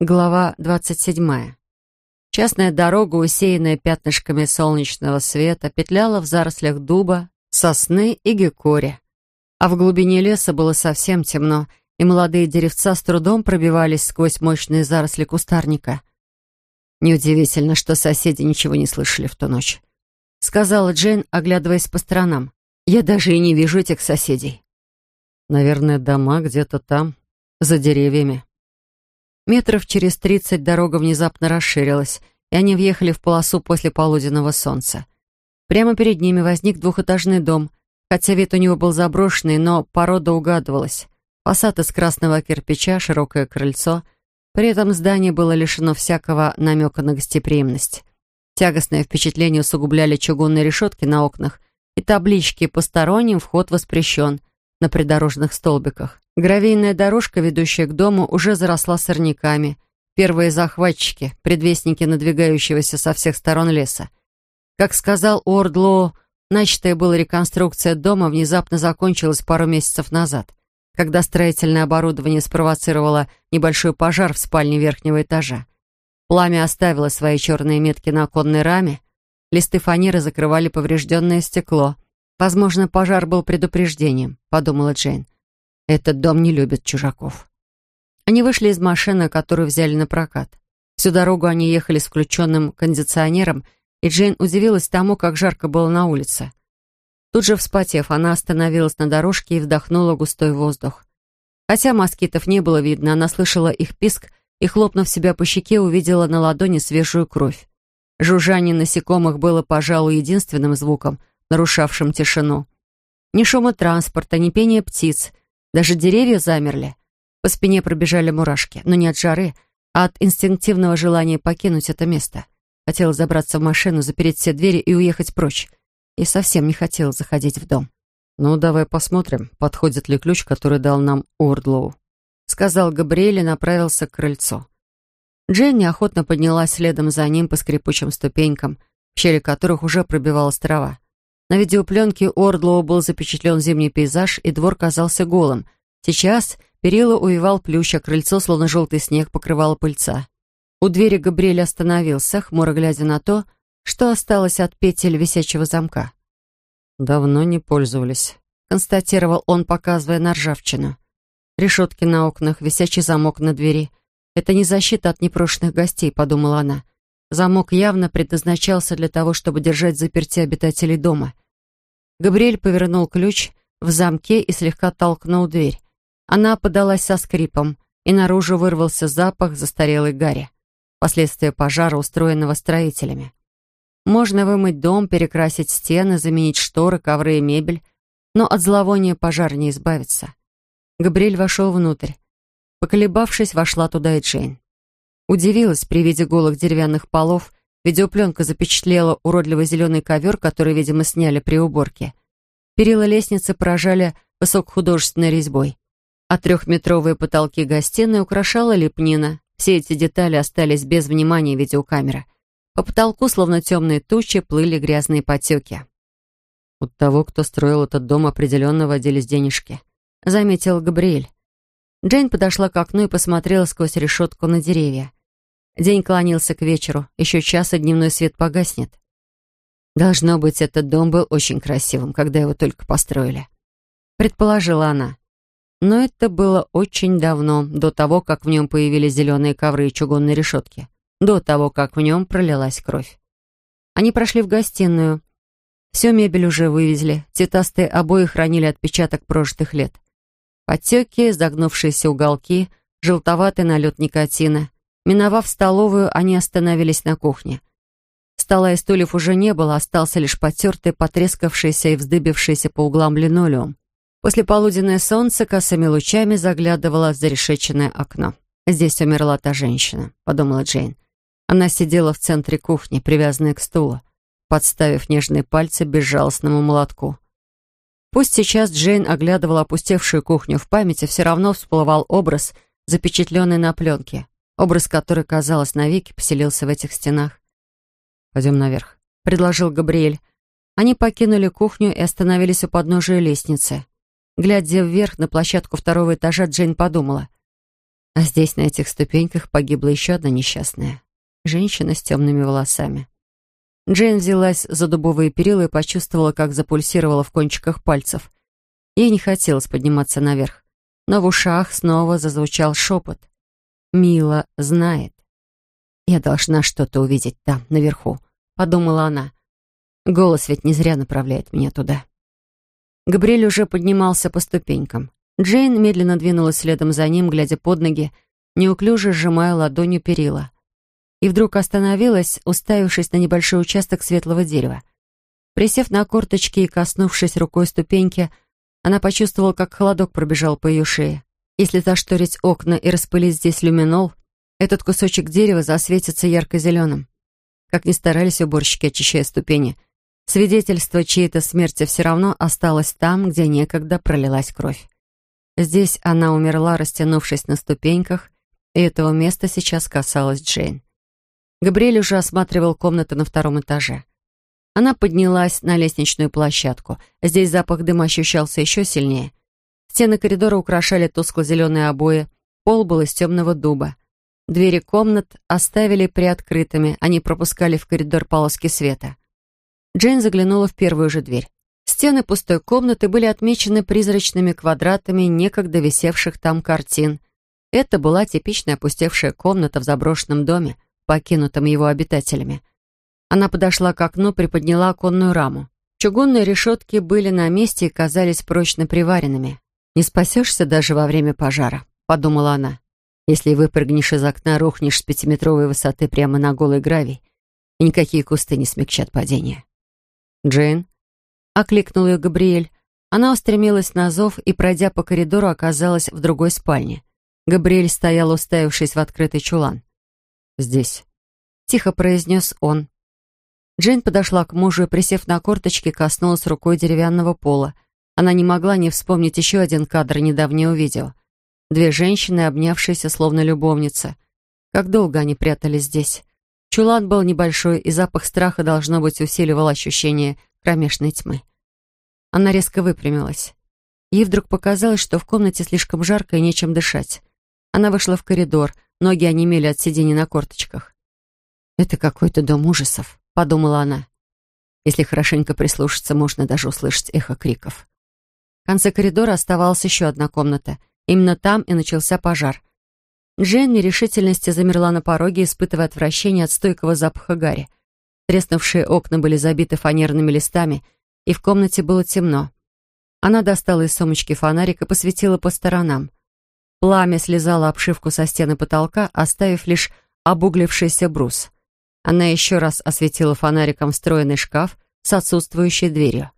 Глава 27. Частная дорога, усеянная пятнышками солнечного света, петляла в зарослях дуба, сосны и гекори. А в глубине леса было совсем темно, и молодые деревца с трудом пробивались сквозь мощные заросли кустарника. Неудивительно, что соседи ничего не слышали в ту ночь. Сказала Джейн, оглядываясь по сторонам. «Я даже и не вижу этих соседей». «Наверное, дома где-то там, за деревьями», Метров через тридцать дорога внезапно расширилась, и они въехали в полосу после полуденного солнца. Прямо перед ними возник двухэтажный дом, хотя вид у него был заброшенный, но порода угадывалась. Фасад из красного кирпича, широкое крыльцо. При этом здание было лишено всякого намека на гостеприимность. Тягостное впечатление усугубляли чугунные решетки на окнах и таблички «Посторонним вход воспрещен» на придорожных столбиках. Гравийная дорожка, ведущая к дому, уже заросла сорняками. Первые захватчики, предвестники надвигающегося со всех сторон леса. Как сказал Ордлоу, начатая была реконструкция дома внезапно закончилась пару месяцев назад, когда строительное оборудование спровоцировало небольшой пожар в спальне верхнего этажа. Пламя оставило свои черные метки на оконной раме, листы фанеры закрывали поврежденное стекло. Возможно, пожар был предупреждением, подумала Джейн. Этот дом не любит чужаков. Они вышли из машины, которую взяли на прокат. Всю дорогу они ехали с включенным кондиционером, и Джейн удивилась тому, как жарко было на улице. Тут же вспотев, она остановилась на дорожке и вдохнула густой воздух. Хотя москитов не было видно, она слышала их писк и, хлопнув себя по щеке, увидела на ладони свежую кровь. Жужжание насекомых было, пожалуй, единственным звуком, нарушавшим тишину. Ни шума транспорта, ни пения птиц, даже деревья замерли. По спине пробежали мурашки, но не от жары, а от инстинктивного желания покинуть это место. Хотела забраться в машину, запереть все двери и уехать прочь. И совсем не хотела заходить в дом. «Ну, давай посмотрим, подходит ли ключ, который дал нам Уордлоу», сказал Габриэль и направился к крыльцу. Джейн неохотно поднялась следом за ним по скрипучим ступенькам, в щели которых уже пробивалась трава. На видеопленке Ордлоу был запечатлен зимний пейзаж, и двор казался голым. Сейчас перила увивал плющ, а крыльцо, словно желтый снег, покрывало пыльца. У двери Габриэль остановился, хмуро глядя на то, что осталось от петель висячего замка. «Давно не пользовались», — констатировал он, показывая на ржавчину. Решетки на окнах, висячий замок на двери. «Это не защита от непрошенных гостей», — подумала она. Замок явно предназначался для того, чтобы держать заперти обитателей дома. Габриэль повернул ключ в замке и слегка толкнул дверь. Она подалась со скрипом, и наружу вырвался запах застарелой гари. Последствия пожара, устроенного строителями. Можно вымыть дом, перекрасить стены, заменить шторы, ковры и мебель, но от зловония пожар не избавиться. Габриэль вошел внутрь. Поколебавшись, вошла туда и Джейн. Удивилась при виде голых деревянных полов. Видеопленка запечатлела уродливый зеленый ковер, который, видимо, сняли при уборке. Перила лестницы поражали высокохудожественной резьбой. А трехметровые потолки гостиной украшала лепнина. Все эти детали остались без внимания видеокамеры. По потолку, словно темные тучи, плыли грязные потеки. «У того, кто строил этот дом, определенно водились денежки», — заметил Габриэль. Джейн подошла к окну и посмотрела сквозь решетку на деревья. День клонился к вечеру, еще час, и дневной свет погаснет. Должно быть, этот дом был очень красивым, когда его только построили. Предположила она. Но это было очень давно, до того, как в нем появились зеленые ковры и чугунные решетки. До того, как в нем пролилась кровь. Они прошли в гостиную. Всю мебель уже вывезли, цветастые обои хранили отпечаток прожитых лет. Потеки, загнувшиеся уголки, желтоватый налет никотина — Миновав столовую, они остановились на кухне. Стола и стульев уже не было, остался лишь потертый, потрескавшийся и вздыбившийся по углам линолеум. После полуденное солнце косыми лучами заглядывало за решеченное окно. «Здесь умерла та женщина», — подумала Джейн. Она сидела в центре кухни, привязанная к стулу, подставив нежные пальцы безжалостному молотку. Пусть сейчас Джейн оглядывала опустевшую кухню в памяти, все равно всплывал образ, запечатленный на пленке образ которой, казалось, навеки поселился в этих стенах. «Пойдем наверх», — предложил Габриэль. Они покинули кухню и остановились у подножия лестницы. Глядя вверх на площадку второго этажа, Джейн подумала. А здесь, на этих ступеньках, погибла еще одна несчастная. Женщина с темными волосами. Джейн взялась за дубовые перила и почувствовала, как запульсировала в кончиках пальцев. Ей не хотелось подниматься наверх, но в ушах снова зазвучал шепот. «Мила знает». «Я должна что-то увидеть там, наверху», — подумала она. Голос ведь не зря направляет меня туда. Габриэль уже поднимался по ступенькам. Джейн медленно двинулась следом за ним, глядя под ноги, неуклюже сжимая ладонью перила. И вдруг остановилась, уставившись на небольшой участок светлого дерева. Присев на корточки и коснувшись рукой ступеньки, она почувствовала, как холодок пробежал по ее шее. Если зашторить окна и распылить здесь люминол, этот кусочек дерева засветится ярко-зеленым. Как ни старались уборщики, очищая ступени, свидетельство чьей-то смерти все равно осталось там, где некогда пролилась кровь. Здесь она умерла, растянувшись на ступеньках, и этого места сейчас касалась Джейн. Габриэль уже осматривал комнаты на втором этаже. Она поднялась на лестничную площадку. Здесь запах дыма ощущался еще сильнее. Стены коридора украшали тускло-зеленые обои, пол был из темного дуба. Двери комнат оставили приоткрытыми, они пропускали в коридор полоски света. Джейн заглянула в первую же дверь. Стены пустой комнаты были отмечены призрачными квадратами некогда висевших там картин. Это была типичная опустевшая комната в заброшенном доме, покинутом его обитателями. Она подошла к окну, приподняла оконную раму. Чугунные решетки были на месте и казались прочно приваренными. «Не спасешься даже во время пожара», — подумала она. «Если выпрыгнешь из окна, рухнешь с пятиметровой высоты прямо на голый гравий, и никакие кусты не смягчат падение». «Джейн?» Окликнул ее Габриэль. Она устремилась на зов и, пройдя по коридору, оказалась в другой спальне. Габриэль стоял, уставившись в открытый чулан. «Здесь», — тихо произнес он. Джейн подошла к мужу и, присев на корточки, коснулась рукой деревянного пола. Она не могла не вспомнить еще один кадр недавнего видео. Две женщины, обнявшиеся словно любовницы. Как долго они прятались здесь? Чулан был небольшой, и запах страха, должно быть, усиливал ощущение кромешной тьмы. Она резко выпрямилась. Ей вдруг показалось, что в комнате слишком жарко и нечем дышать. Она вышла в коридор, ноги онемели от сидения на корточках. «Это какой-то дом ужасов», — подумала она. Если хорошенько прислушаться, можно даже услышать эхо криков. Конце коридора оставалась еще одна комната. Именно там и начался пожар. Джен нерешительности замерла на пороге, испытывая отвращение от стойкого запаха гари. Треснувшие окна были забиты фанерными листами, и в комнате было темно. Она достала из сумочки фонарик и посветила по сторонам. Пламя слезало обшивку со стены потолка, оставив лишь обуглившийся брус. Она еще раз осветила фонариком встроенный шкаф с отсутствующей дверью.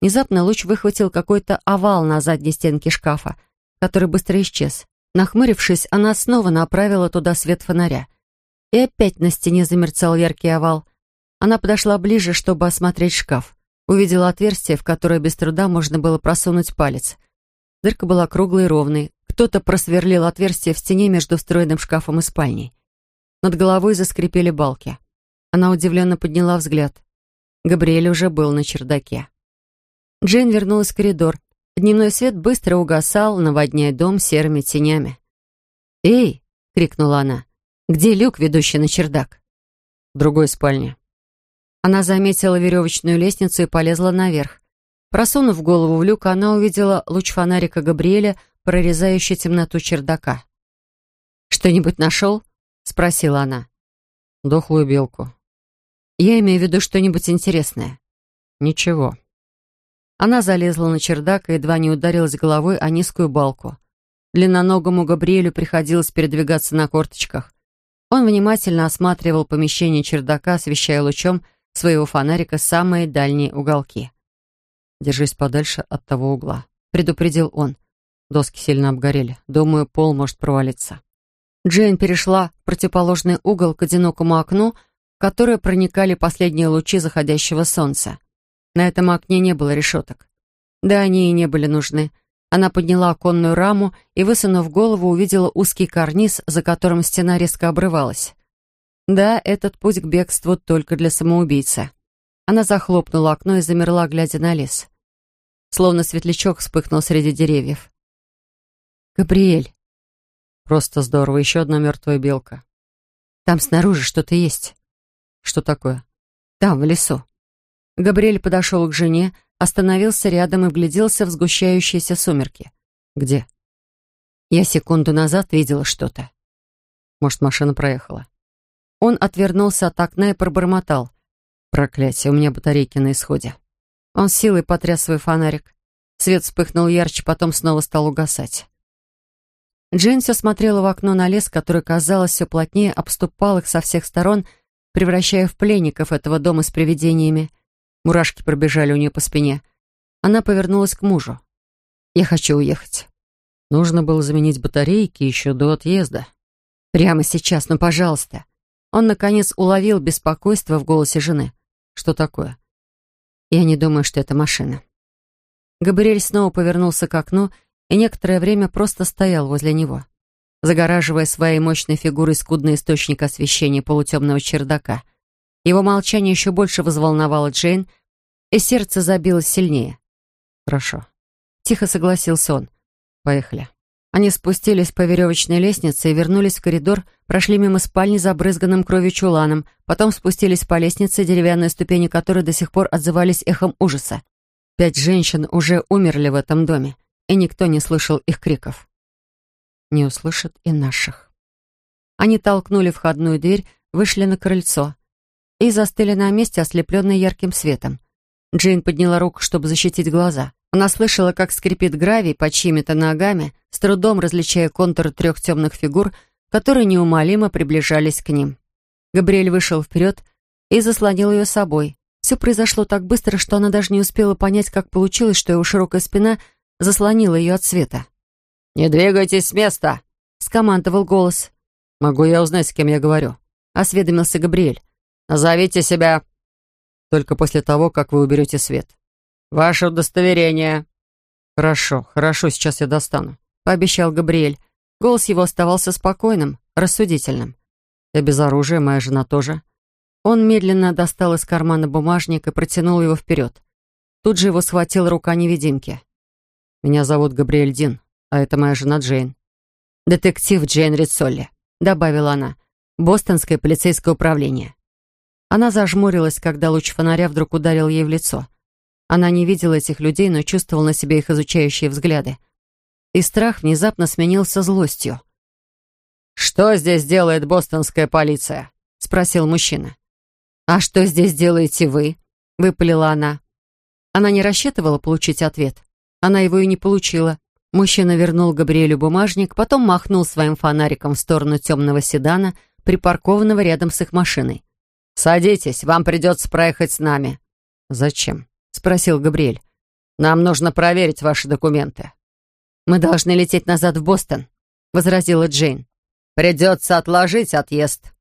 Внезапно луч выхватил какой-то овал на задней стенке шкафа, который быстро исчез. Нахмурившись, она снова направила туда свет фонаря. И опять на стене замерцал яркий овал — она подошла ближе, чтобы осмотреть шкаф. Увидела отверстие, в которое без труда можно было просунуть палец. Дырка была круглой и ровной. Кто-то просверлил отверстие в стене между встроенным шкафом и спальней. Над головой заскрипели балки. Она удивленно подняла взгляд. Габриэль уже был на чердаке. Джейн вернулась в коридор. Дневной свет быстро угасал, наводняя дом серыми тенями. «Эй!» — крикнула она. «Где люк, ведущий на чердак?» «В другой спальне», она заметила веревочную лестницу и полезла наверх. Просунув голову в люк, она увидела луч фонарика Габриэля, прорезающий темноту чердака. «Что-нибудь нашел?» — спросила она. «Дохлую белку». «Я имею в виду что-нибудь интересное». «Ничего». Она залезла на чердак и едва не ударилась головой о низкую балку. Длинноногому Габриэлю приходилось передвигаться на корточках. Он внимательно осматривал помещение чердака, освещая лучом своего фонарика самые дальние уголки. «Держись подальше от того угла», — предупредил он. Доски сильно обгорели. Думаю, пол может провалиться. Джейн перешла в противоположный угол к одинокому окну, в которое проникали последние лучи заходящего солнца. На этом окне не было решеток. Да, они и не были нужны. Она подняла оконную раму и, высунув голову, увидела узкий карниз, за которым стена резко обрывалась. Да, этот путь к бегству только для самоубийцы. Она захлопнула окно и замерла, глядя на лес. Словно светлячок вспыхнул среди деревьев. «Габриэль!» Просто здорово. Еще одна мертвая белка. Там снаружи что-то есть. Что такое? Там, в лесу. Габриэль подошел к жене, остановился рядом и вгляделся в сгущающиеся сумерки. Где? Я секунду назад видела что-то. Может, машина проехала. Он отвернулся от окна и пробормотал. Проклятие, у меня батарейки на исходе. Он силой потряс свой фонарик. Свет вспыхнул ярче, потом снова стал угасать. Джейн все смотрела в окно на лес, который, казалось, все плотнее обступал их со всех сторон, превращая в пленников этого дома с привидениями. Мурашки пробежали у нее по спине. Она повернулась к мужу. «Я хочу уехать». Нужно было заменить батарейки еще до отъезда. «Прямо сейчас, ну, пожалуйста». Он, наконец, уловил беспокойство в голосе жены. «Что такое?» «Я не думаю, что это машина». Габриэль снова повернулся к окну и некоторое время просто стоял возле него, загораживая своей мощной фигурой скудный источник освещения полутемного чердака. Его молчание еще больше взволновало Джейн, и сердце забилось сильнее. «Хорошо». Тихо согласился он. «Поехали». Они спустились по веревочной лестнице и вернулись в коридор, прошли мимо спальни, забрызганным кровью чуланом, потом спустились по лестнице, деревянные ступени которой до сих пор отзывались эхом ужаса. Пять женщин уже умерли в этом доме, и никто не слышал их криков. Не услышат и наших. Они толкнули входную дверь, вышли на крыльцо и застыли на месте, ослепленные ярким светом. Джейн подняла руку, чтобы защитить глаза. Она слышала, как скрипит гравий под чьими-то ногами, с трудом различая контуры трех темных фигур, которые неумолимо приближались к ним. Габриэль вышел вперед и заслонил ее собой. Все произошло так быстро, что она даже не успела понять, как получилось, что его широкая спина заслонила ее от света. «Не двигайтесь с места!» — скомандовал голос. «Могу я узнать, с кем я говорю?» — осведомился Габриэль. «Назовите себя». «Только после того, как вы уберете свет». «Ваше удостоверение». «Хорошо, хорошо, сейчас я достану», — пообещал Габриэль. Голос его оставался спокойным, рассудительным. «Я без оружия, моя жена тоже». Он медленно достал из кармана бумажник и протянул его вперед. Тут же его схватила рука невидимки. «Меня зовут Габриэль Дин, а это моя жена Джейн». «Детектив Джейн Рицолли», — добавила она. «Бостонское полицейское управление». Она зажмурилась, когда луч фонаря вдруг ударил ей в лицо — она не видела этих людей, но чувствовала на себе их изучающие взгляды. И страх внезапно сменился злостью. «Что здесь делает бостонская полиция?» — спросил мужчина. «А что здесь делаете вы?» — выпалила она. Она не рассчитывала получить ответ. Она его и не получила. Мужчина вернул Габриэлю бумажник, потом махнул своим фонариком в сторону темного седана, припаркованного рядом с их машиной. «Садитесь, вам придется проехать с нами». «Зачем?» спросил Габриэль. «Нам нужно проверить ваши документы». «Мы должны лететь назад в Бостон», — возразила Джейн. «Придется отложить отъезд»,